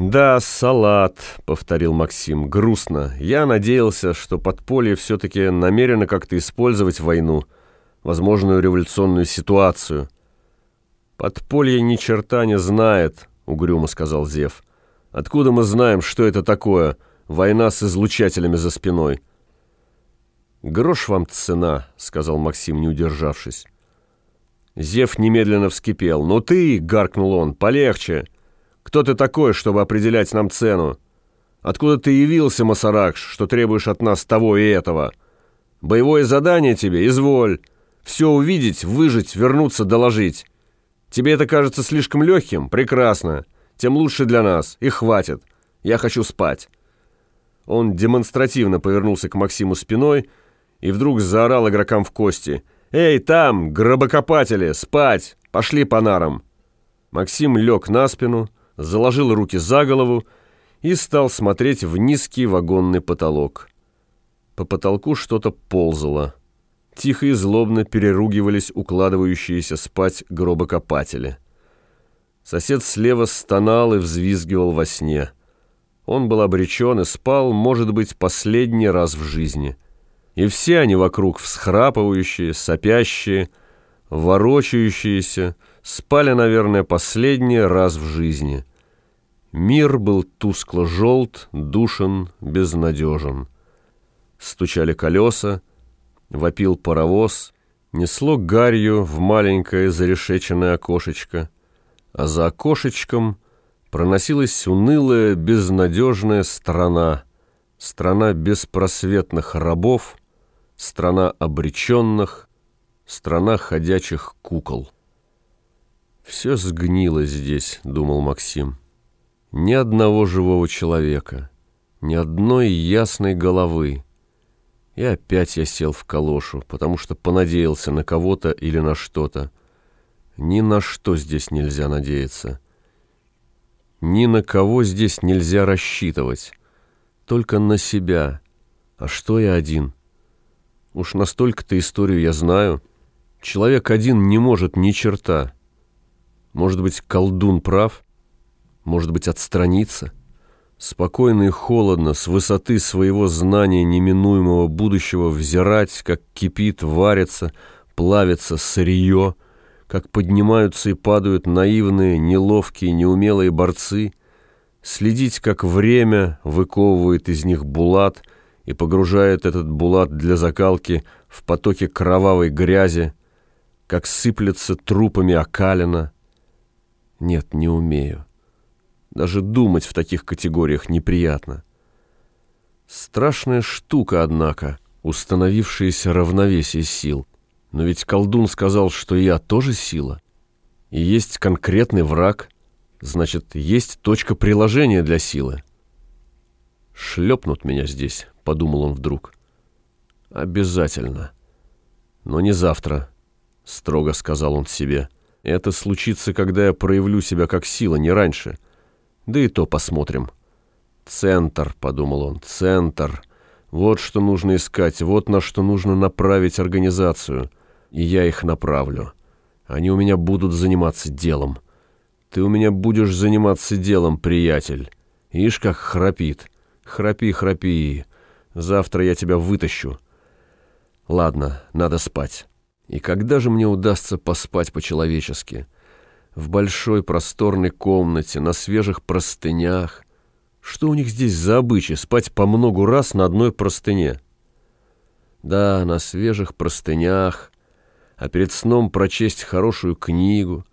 «Да, салат», — повторил Максим, — «грустно. Я надеялся, что подполье все-таки намерено как-то использовать войну, возможную революционную ситуацию». «Подполье ни черта не знает», — угрюмо сказал Зев. «Откуда мы знаем, что это такое? Война с излучателями за спиной». «Грош вам цена», — сказал Максим, не удержавшись. Зев немедленно вскипел. «Ну ты!» — гаркнул он. «Полегче! Кто ты такой, чтобы определять нам цену? Откуда ты явился, Масаракш, что требуешь от нас того и этого? Боевое задание тебе? Изволь! Все увидеть, выжить, вернуться, доложить. Тебе это кажется слишком легким? Прекрасно. Тем лучше для нас. И хватит. Я хочу спать». Он демонстративно повернулся к Максиму спиной и вдруг заорал игрокам в кости. «Эй, там, гробокопатели, спать! Пошли по нарам!» Максим лег на спину, заложил руки за голову и стал смотреть в низкий вагонный потолок. По потолку что-то ползало. Тихо и злобно переругивались укладывающиеся спать гробокопатели. Сосед слева стонал и взвизгивал во сне. Он был обречен и спал, может быть, последний раз в жизни. И все они вокруг всхрапывающие, сопящие, ворочающиеся, спали, наверное, последний раз в жизни. Мир был тускло-желт, душен, безнадежен. Стучали колеса, вопил паровоз, несло гарью в маленькое зарешеченное окошечко, а за окошечком проносилась унылая, безнадежная страна, страна беспросветных рабов, страна обреченных, страна ходячих кукол. «Все сгнило здесь», — думал Максим. «Ни одного живого человека, ни одной ясной головы. И опять я сел в калошу, потому что понадеялся на кого-то или на что-то. Ни на что здесь нельзя надеяться. Ни на кого здесь нельзя рассчитывать. Только на себя. А что я один?» Уж настолько-то историю я знаю. Человек один не может ни черта. Может быть, колдун прав? Может быть, отстраниться? Спокойно и холодно, с высоты своего знания неминуемого будущего взирать, как кипит, варится, плавится сырье, как поднимаются и падают наивные, неловкие, неумелые борцы, следить, как время выковывает из них булат — и погружает этот булат для закалки в потоки кровавой грязи, как сыплется трупами окалина. Нет, не умею. Даже думать в таких категориях неприятно. Страшная штука, однако, установившееся равновесие сил. Но ведь колдун сказал, что я тоже сила. И есть конкретный враг, значит, есть точка приложения для силы. Шлепнут меня здесь, — подумал он вдруг. «Обязательно. Но не завтра», — строго сказал он себе. «Это случится, когда я проявлю себя как сила, не раньше. Да и то посмотрим». «Центр», — подумал он, — «центр. Вот что нужно искать, вот на что нужно направить организацию. И я их направлю. Они у меня будут заниматься делом. Ты у меня будешь заниматься делом, приятель. Ишь, как храпит. Храпи, храпи». Завтра я тебя вытащу. Ладно, надо спать. И когда же мне удастся поспать по-человечески? В большой просторной комнате, на свежих простынях. Что у них здесь за обычай, спать по многу раз на одной простыне? Да, на свежих простынях, а перед сном прочесть хорошую книгу,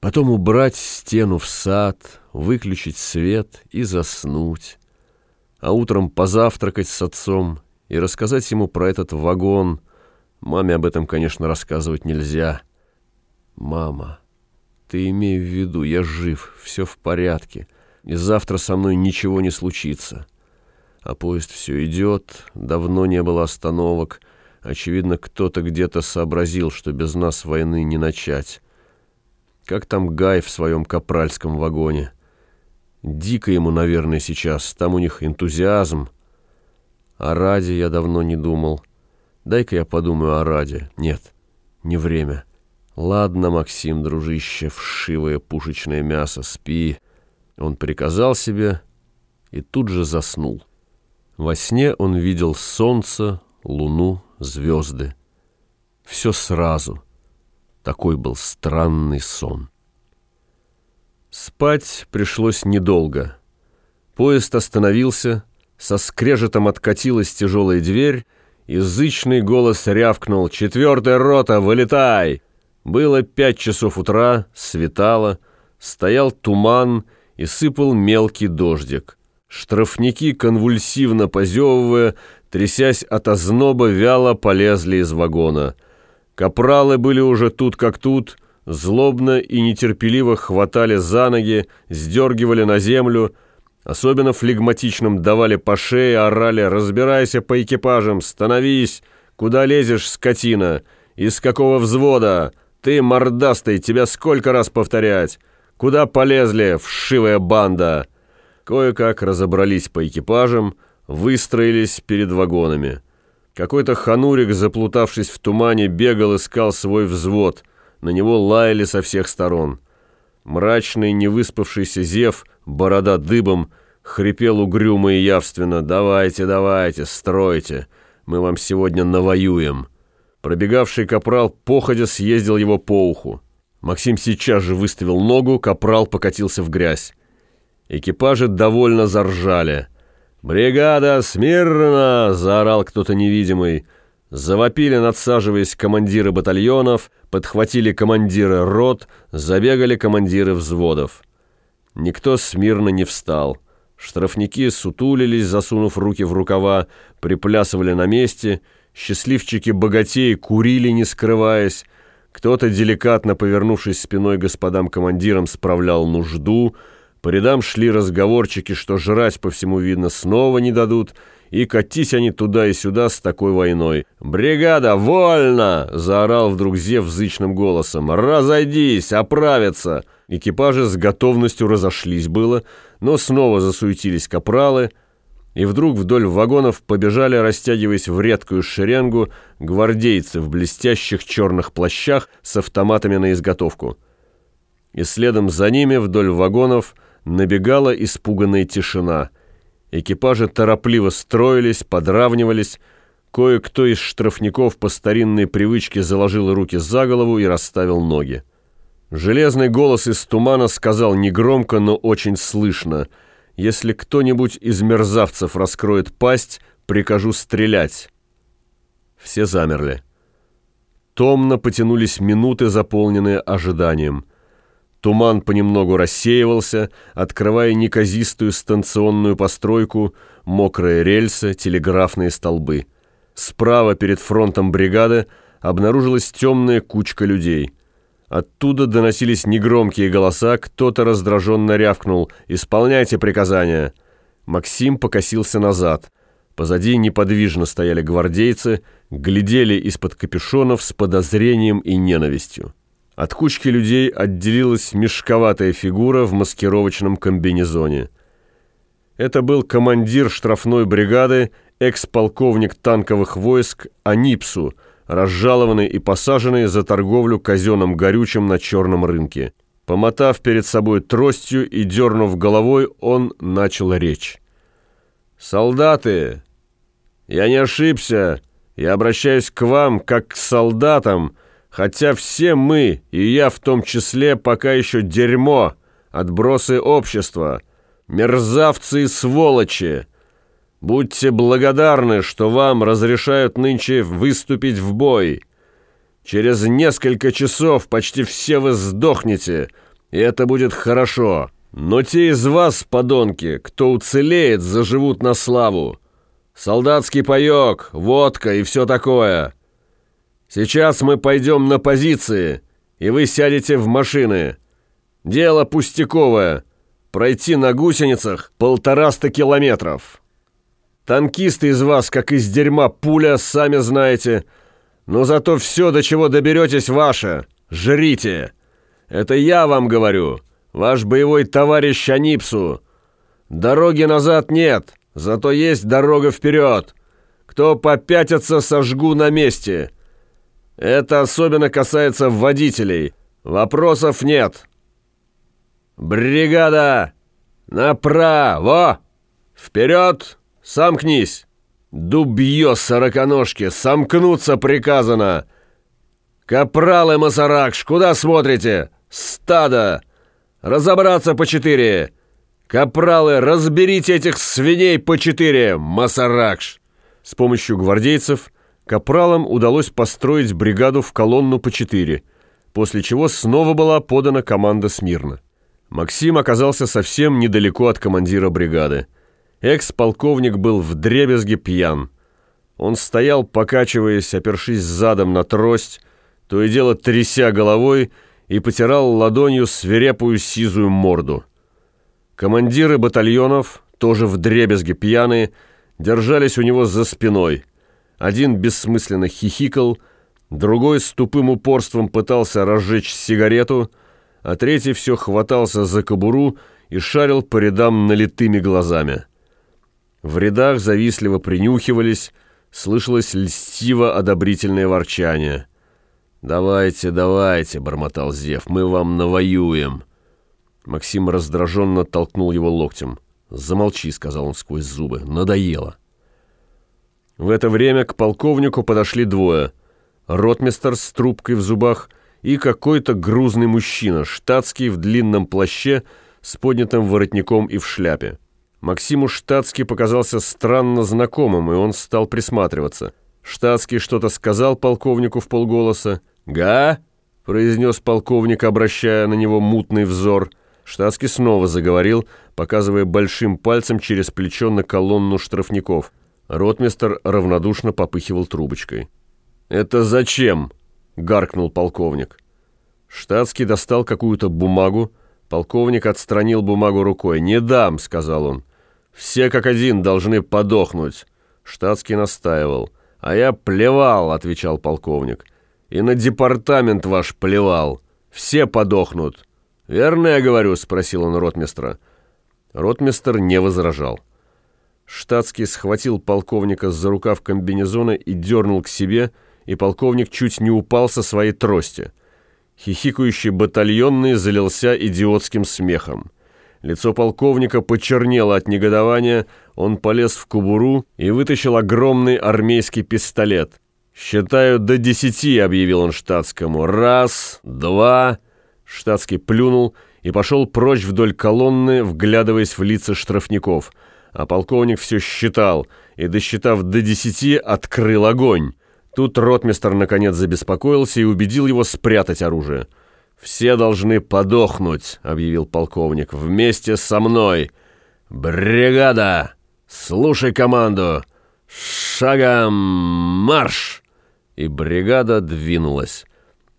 потом убрать стену в сад, выключить свет и заснуть а утром позавтракать с отцом и рассказать ему про этот вагон. Маме об этом, конечно, рассказывать нельзя. «Мама, ты имей в виду, я жив, все в порядке, и завтра со мной ничего не случится». А поезд все идет, давно не было остановок. Очевидно, кто-то где-то сообразил, что без нас войны не начать. Как там Гай в своем капральском вагоне? Дико ему, наверное, сейчас. Там у них энтузиазм. О Раде я давно не думал. Дай-ка я подумаю о Раде. Нет, не время. Ладно, Максим, дружище, вшивое пушечное мясо, спи. Он приказал себе и тут же заснул. Во сне он видел солнце, луну, звезды. Все сразу. Такой был странный сон. Спать пришлось недолго. Поезд остановился, со скрежетом откатилась тяжелая дверь, и зычный голос рявкнул «Четвертая рота, вылетай!» Было пять часов утра, светало, стоял туман и сыпал мелкий дождик. Штрафники, конвульсивно позевывая, трясясь от озноба, вяло полезли из вагона. Капралы были уже тут как тут, злобно и нетерпеливо хватали за ноги, сдергивали на землю, особенно флегматичным давали по шее, орали «Разбирайся по экипажам, становись! Куда лезешь, скотина? Из какого взвода? Ты, мордастый, тебя сколько раз повторять? Куда полезли, вшивая банда?» Кое-как разобрались по экипажам, выстроились перед вагонами. Какой-то ханурик, заплутавшись в тумане, бегал, искал свой взвод. На него лаяли со всех сторон. Мрачный, невыспавшийся Зев, борода дыбом, хрипел угрюмо и явственно «Давайте, давайте, стройте, мы вам сегодня навоюем». Пробегавший капрал походя съездил его по уху. Максим сейчас же выставил ногу, капрал покатился в грязь. Экипажи довольно заржали. «Бригада, смирно!» — заорал кто-то невидимый. Завопили, надсаживаясь командиры батальонов, подхватили командиры рот, забегали командиры взводов. Никто смирно не встал. Штрафники сутулились, засунув руки в рукава, приплясывали на месте. Счастливчики-богатеи курили, не скрываясь. Кто-то, деликатно повернувшись спиной господам командирам, справлял нужду — по рядам шли разговорчики, что жрать по всему видно снова не дадут, и катись они туда и сюда с такой войной. «Бригада, вольно!» — заорал вдруг Зев зычным голосом. «Разойдись, оправиться!» Экипажи с готовностью разошлись было, но снова засуетились капралы, и вдруг вдоль вагонов побежали, растягиваясь в редкую шеренгу, гвардейцы в блестящих черных плащах с автоматами на изготовку. И следом за ними вдоль вагонов набегала испуганная тишина. Экипажи торопливо строились, подравнивались. Кое-кто из штрафников по старинной привычке заложил руки за голову и расставил ноги. Железный голос из тумана сказал негромко, но очень слышно. «Если кто-нибудь из мерзавцев раскроет пасть, прикажу стрелять». Все замерли. Томно потянулись минуты, заполненные ожиданием. Туман понемногу рассеивался, открывая неказистую станционную постройку, мокрые рельсы, телеграфные столбы. Справа перед фронтом бригады обнаружилась темная кучка людей. Оттуда доносились негромкие голоса, кто-то раздраженно рявкнул «Исполняйте приказания!». Максим покосился назад. Позади неподвижно стояли гвардейцы, глядели из-под капюшонов с подозрением и ненавистью. От кучки людей отделилась мешковатая фигура в маскировочном комбинезоне. Это был командир штрафной бригады, экс-полковник танковых войск Анипсу, разжалованный и посаженный за торговлю казенным горючим на черном рынке. Помотав перед собой тростью и дернув головой, он начал речь. «Солдаты! Я не ошибся! Я обращаюсь к вам, как к солдатам!» Хотя все мы, и я в том числе, пока еще дерьмо, отбросы общества, мерзавцы и сволочи. Будьте благодарны, что вам разрешают нынче выступить в бой. Через несколько часов почти все вы сдохнете, и это будет хорошо. Но те из вас, подонки, кто уцелеет, заживут на славу. Солдатский паёк, водка и все такое — Сейчас мы пойдем на позиции, и вы сядете в машины. Дело пустяковое. Пройти на гусеницах полтораста километров. Танкисты из вас, как из дерьма пуля, сами знаете. Но зато все, до чего доберетесь, ваше. Жрите. Это я вам говорю, ваш боевой товарищ Анипсу. Дороги назад нет, зато есть дорога вперед. Кто попятится, сожгу на месте». Это особенно касается водителей. Вопросов нет. Бригада! «Направо! Вперед! Сомкнись! Дубье сороконожки! Сомкнуться приказано! Капралы Масаракш, куда смотрите? Стадо! Разобраться по четыре! Капралы, разберите этих свиней по четыре! Масаракш!» С помощью гвардейцев капралам удалось построить бригаду в колонну по четыре, после чего снова была подана команда смирно. Максим оказался совсем недалеко от командира бригады. Экс-полковник был вдребезги пьян. Он стоял, покачиваясь, опершись задом на трость, то и дело тряся головой и потирал ладонью свирепую сизую морду. Командиры батальонов, тоже вдребезги пьяные, держались у него за спиной. Один бессмысленно хихикал, другой с тупым упорством пытался разжечь сигарету, а третий все хватался за кобуру и шарил по рядам налитыми глазами. В рядах завистливо принюхивались, слышалось льстиво-одобрительное ворчание. «Давайте, давайте», — бормотал Зев, — «мы вам навоюем». Максим раздраженно толкнул его локтем. «Замолчи», — сказал он сквозь зубы. «Надоело». В это время к полковнику подошли двое. Ротмистер с трубкой в зубах и какой-то грузный мужчина, штатский в длинном плаще с поднятым воротником и в шляпе. Максиму штатский показался странно знакомым, и он стал присматриваться. Штатский что-то сказал полковнику в полголоса. «Га?» — произнес полковник, обращая на него мутный взор — Штатский снова заговорил, показывая большим пальцем через плечо на колонну штрафников. Ротмистер равнодушно попыхивал трубочкой. «Это зачем?» — гаркнул полковник. Штатский достал какую-то бумагу. Полковник отстранил бумагу рукой. «Не дам», — сказал он. «Все как один должны подохнуть». Штатский настаивал. «А я плевал», — отвечал полковник. «И на департамент ваш плевал. Все подохнут». «Верно я говорю?» — спросил он ротмистра. Ротмистр не возражал. Штатский схватил полковника за рукав комбинезона и дернул к себе, и полковник чуть не упал со своей трости. Хихикающий батальонный залился идиотским смехом. Лицо полковника почернело от негодования, он полез в кубуру и вытащил огромный армейский пистолет. «Считаю до десяти», — объявил он штатскому. «Раз, два...» Штатский плюнул и пошел прочь вдоль колонны, вглядываясь в лица штрафников. А полковник все считал и, досчитав до десяти, открыл огонь. Тут ротмистер наконец забеспокоился и убедил его спрятать оружие. «Все должны подохнуть», — объявил полковник, — «вместе со мной. Бригада! Слушай команду! Шагом марш!» И бригада двинулась.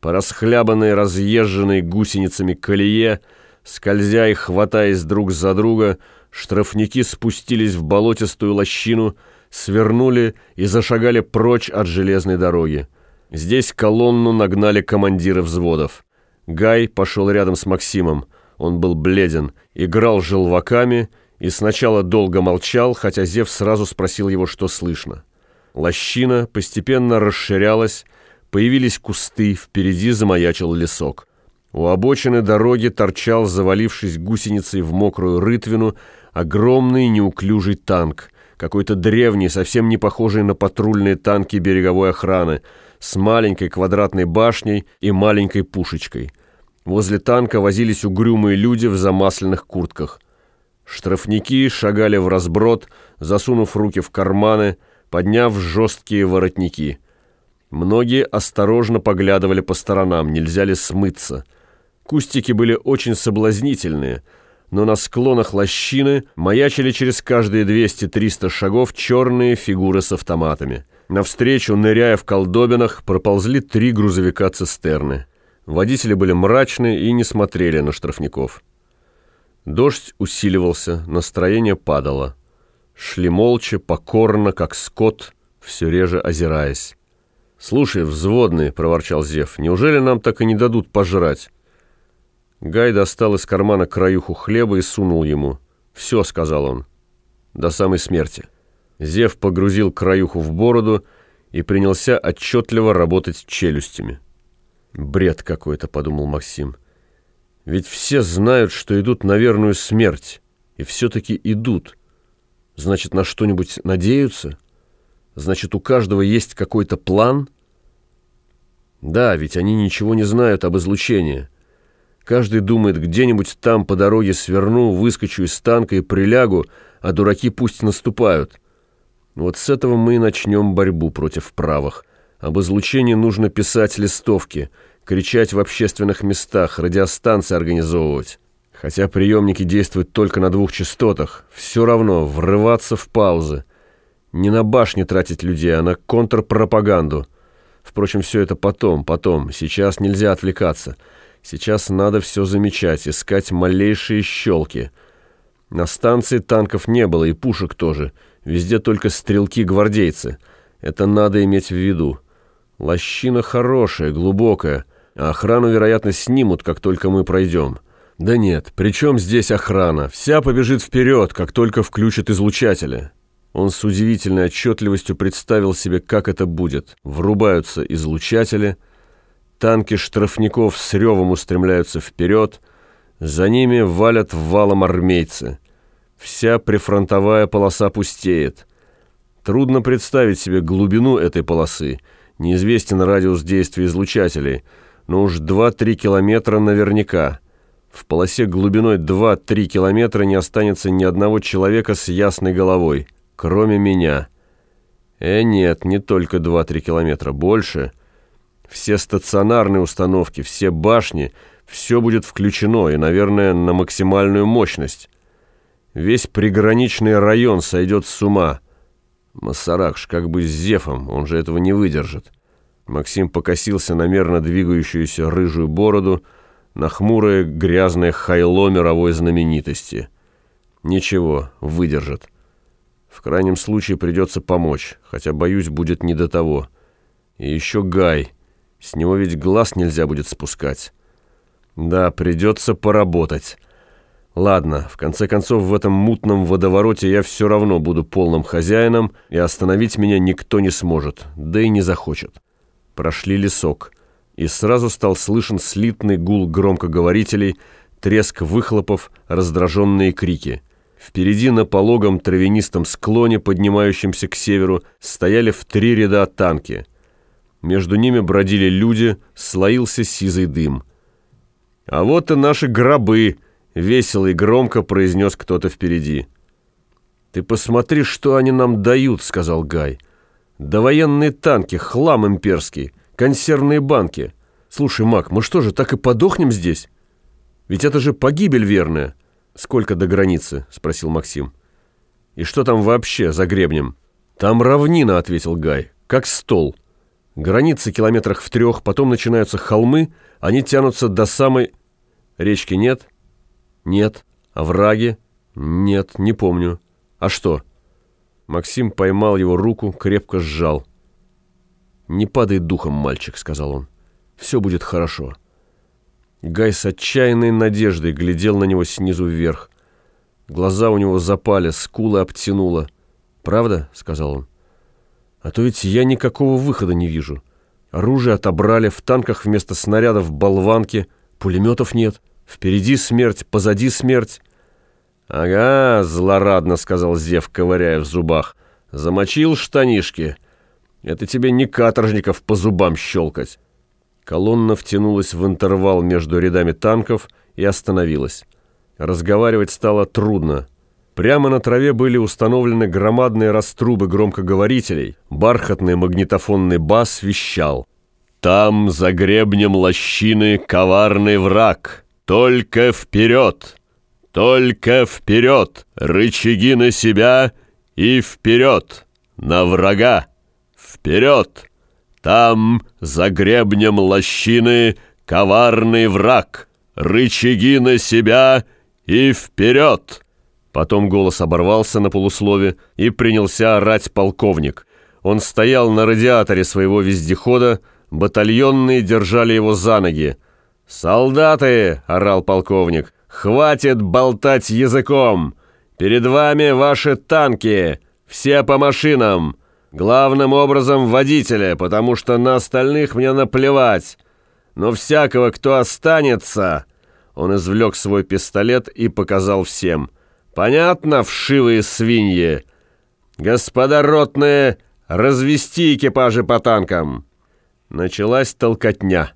По расхлябанной, разъезженной гусеницами колее, скользя и хватаясь друг за друга, штрафники спустились в болотистую лощину, свернули и зашагали прочь от железной дороги. Здесь колонну нагнали командиры взводов. Гай пошел рядом с Максимом. Он был бледен, играл желваками и сначала долго молчал, хотя Зев сразу спросил его, что слышно. Лощина постепенно расширялась, Появились кусты, впереди замаячил лесок. У обочины дороги торчал, завалившись гусеницей в мокрую рытвину, огромный неуклюжий танк, какой-то древний, совсем не похожий на патрульные танки береговой охраны, с маленькой квадратной башней и маленькой пушечкой. Возле танка возились угрюмые люди в замасленных куртках. Штрафники шагали в разброд, засунув руки в карманы, подняв жесткие воротники – Многие осторожно поглядывали по сторонам, нельзя ли смыться. Кустики были очень соблазнительные, но на склонах лощины маячили через каждые 200-300 шагов черные фигуры с автоматами. Навстречу, ныряя в колдобинах, проползли три грузовика-цистерны. Водители были мрачны и не смотрели на штрафников. Дождь усиливался, настроение падало. Шли молча, покорно, как скот, все реже озираясь. «Слушай, взводный», — проворчал Зев, — «неужели нам так и не дадут пожрать?» Гай достал из кармана краюху хлеба и сунул ему. «Все», — сказал он, — «до самой смерти». Зев погрузил краюху в бороду и принялся отчетливо работать челюстями. «Бред какой-то», — подумал Максим. «Ведь все знают, что идут на верную смерть, И все-таки идут. Значит, на что-нибудь надеются? Значит, у каждого есть какой-то план? Да, ведь они ничего не знают об излучении. Каждый думает, где-нибудь там по дороге сверну, выскочу из танка и прилягу, а дураки пусть наступают. Вот с этого мы и начнем борьбу против правых. Об излучении нужно писать листовки, кричать в общественных местах, радиостанции организовывать. Хотя приемники действуют только на двух частотах, все равно врываться в паузы. Не на башне тратить людей, а на контрпропаганду. Впрочем, все это потом, потом. Сейчас нельзя отвлекаться. Сейчас надо все замечать, искать малейшие щелки. На станции танков не было, и пушек тоже. Везде только стрелки-гвардейцы. Это надо иметь в виду. Лощина хорошая, глубокая, а охрану, вероятно, снимут, как только мы пройдем. Да нет, причем здесь охрана? Вся побежит вперед, как только включат излучатели. Он с удивительной отчетливостью представил себе, как это будет. Врубаются излучатели — Танки штрафников с ревом устремляются вперед, за ними валят валом армейцы. Вся прифронтовая полоса пустеет. Трудно представить себе глубину этой полосы. Неизвестен радиус действия излучателей, но уж 2-3 километра наверняка. В полосе глубиной 2-3 километра не останется ни одного человека с ясной головой, кроме меня. Э, нет, не только 2-3 километра, больше — все стационарные установки, все башни, все будет включено и, наверное, на максимальную мощность. Весь приграничный район сойдет с ума. Масаракш, как бы с Зефом, он же этого не выдержит. Максим покосился на мерно двигающуюся рыжую бороду, на хмурое грязное хайло мировой знаменитости. Ничего, выдержит. В крайнем случае придется помочь, хотя, боюсь, будет не до того. И еще Гай — с него ведь глаз нельзя будет спускать. Да, придется поработать. Ладно, в конце концов, в этом мутном водовороте я все равно буду полным хозяином, и остановить меня никто не сможет, да и не захочет. Прошли лесок, и сразу стал слышен слитный гул громкоговорителей, треск выхлопов, раздраженные крики. Впереди на пологом травянистом склоне, поднимающемся к северу, стояли в три ряда танки — между ними бродили люди, слоился сизый дым. «А вот и наши гробы!» — весело и громко произнес кто-то впереди. «Ты посмотри, что они нам дают», — сказал Гай. «Да военные танки, хлам имперский, консервные банки. Слушай, Мак, мы что же, так и подохнем здесь? Ведь это же погибель верная». «Сколько до границы?» — спросил Максим. «И что там вообще за гребнем?» «Там равнина», — ответил Гай, — «как стол». Границы километрах в трех, потом начинаются холмы, они тянутся до самой... Речки нет? Нет. Овраги? Нет, не помню. А что? Максим поймал его руку, крепко сжал. «Не падай духом, мальчик», — сказал он. «Все будет хорошо». Гай с отчаянной надеждой глядел на него снизу вверх. Глаза у него запали, скулы обтянуло. «Правда?» — сказал он. А то ведь я никакого выхода не вижу. Оружие отобрали, в танках вместо снарядов болванки, пулеметов нет. Впереди смерть, позади смерть. «Ага», — злорадно сказал Зев, ковыряя в зубах. «Замочил штанишки. Это тебе не каторжников по зубам щелкать». Колонна втянулась в интервал между рядами танков и остановилась. Разговаривать стало трудно. Прямо на траве были установлены громадные раструбы громкоговорителей. Бархатный магнитофонный бас вещал. «Там, за гребнем лощины, коварный враг. Только вперед! Только вперед! Рычаги на себя и вперед! На врага! Вперед! Там, за гребнем лощины, коварный враг. Рычаги на себя и вперед!» Потом голос оборвался на полуслове и принялся орать полковник. Он стоял на радиаторе своего вездехода, батальонные держали его за ноги. «Солдаты!» — орал полковник. «Хватит болтать языком! Перед вами ваши танки! Все по машинам! Главным образом водители, потому что на остальных мне наплевать! Но всякого, кто останется...» Он извлек свой пистолет и показал всем — Понятно, вшивые свиньи? Господа ротные, развести экипажи по танкам!» Началась толкотня.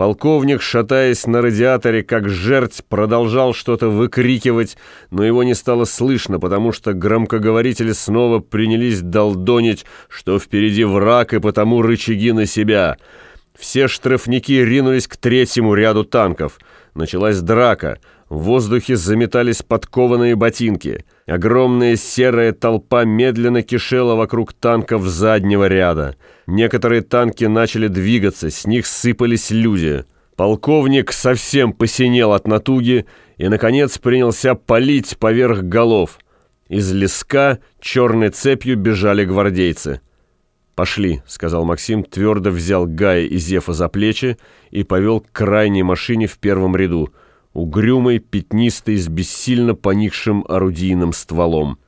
Полковник, шатаясь на радиаторе, как жерть, продолжал что-то выкрикивать, но его не стало слышно, потому что громкоговорители снова принялись долдонить, что впереди враг и потому рычаги на себя. Все штрафники ринулись к третьему ряду танков. Началась драка. В воздухе заметались подкованные ботинки. Огромная серая толпа медленно кишела вокруг танков заднего ряда. Некоторые танки начали двигаться, с них сыпались люди. Полковник совсем посинел от натуги и, наконец, принялся палить поверх голов. Из леска черной цепью бежали гвардейцы. «Пошли», — сказал Максим, твердо взял Гая и Зефа за плечи и повел к крайней машине в первом ряду — угрюмый, пятнистый, с бессильно поникшим орудийным стволом.